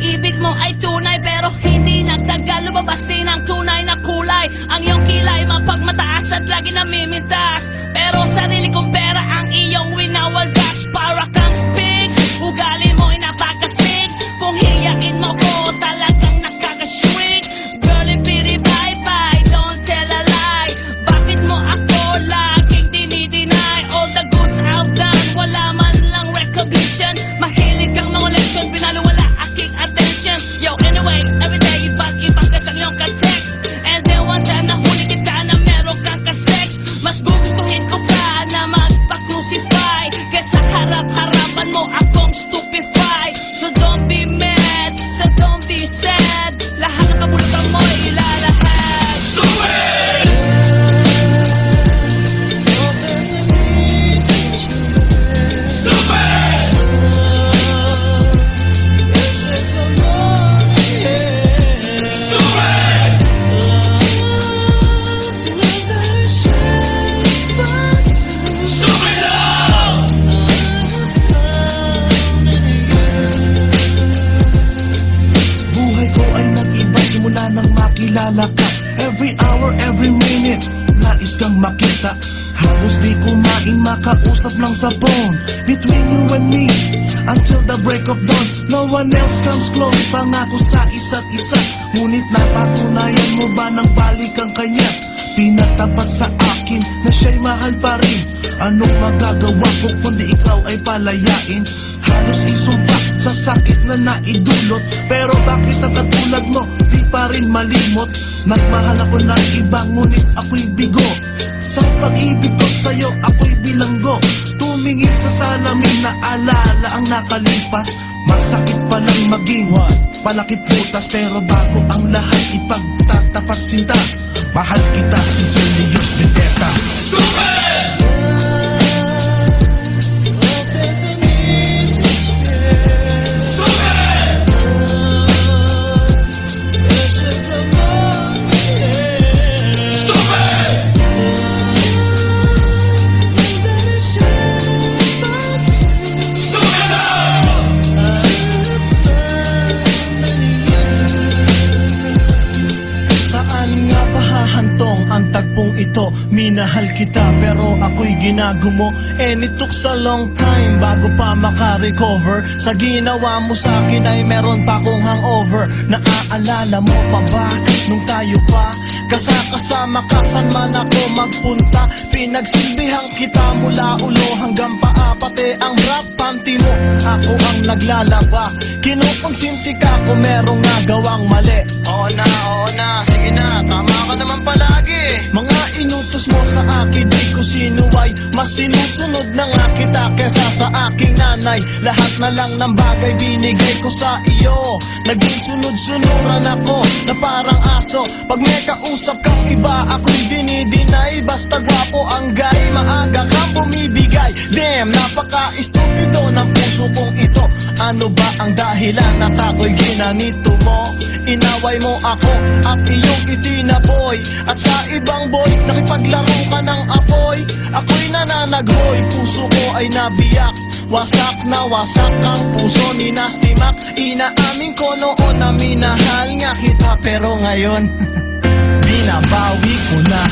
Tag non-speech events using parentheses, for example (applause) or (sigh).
pag-ibig mo ay tunay Pero hindi nagtagal. Lumabas din ang tunay na kulay. Ang iyong kilay mapagmataas at lagi namimintas. Pero akong simula nang makilala ka. Every hour, every minute, nais kang makita. Halos di kumain, makausap lang sa phone. Between you and me, until the break of dawn. No one else comes close, pangako sa isa't isa. Ngunit napatunayan mo ba ng balik ang kanya? Pinatapat sa akin na siya'y mahal pa rin. Anong magagawa ko kundi ikaw ay palayain? Halos isumpa sa sakit na naidulot. Pero bakit ang katulad mo? Di pa rin malimot. Nagmahal ako ng iba ngunit ako'y bigo. Sa pag-ibig ko sa'yo ako'y bilanggo. Tumingin sa salamin na alala ang nakalipas. Masakit palang maging palakit putas Pero bago ang lahat ipagtatapat sinta. Mahal kita sincerely Diyos Vendetta Saan pahahantong ang tagpong ito? Minahal kita pero ako'y ginagumo. And it took a long time bago pa makarecover. Sa ginawa mo sa akin ay meron pa akong hangover. Naaalala mo pa ba nung tayo pa? Kasakasama ka saan man ako magpunta? Pinagsilbihan kita mula ulo hanggang paa Pati ang rap panty mo. Ako ang naglalaba. Kinukonsinti ka kung merong nagawang mali. Oo na, oo na, sige na, tama ka naman palagi Mga inutos mo sa akin, di ko sinuway. Mas sinusunod na nga kita kesa sa aking nanay. Lahat na lang ng bagay binigay ko sa iyo. Naging sunod-sunuran ako na parang aso. Pag may kausap kang iba, ako'y dinidinay. Basta gwapo ang guy, maaga kang bumibigay. Damn, napaka-estupido ng puso kong ito. Ano ba ang dahilan na tako'y ginanito mo? Inaway mo ako at iyong itinaboy Nananaghoy, puso ko ay nabiyak. Wasak na wasak ang puso ni Nasty Mac Inaamin ko noon na minahal nga kita Pero ngayon, (laughs) binabawi ko na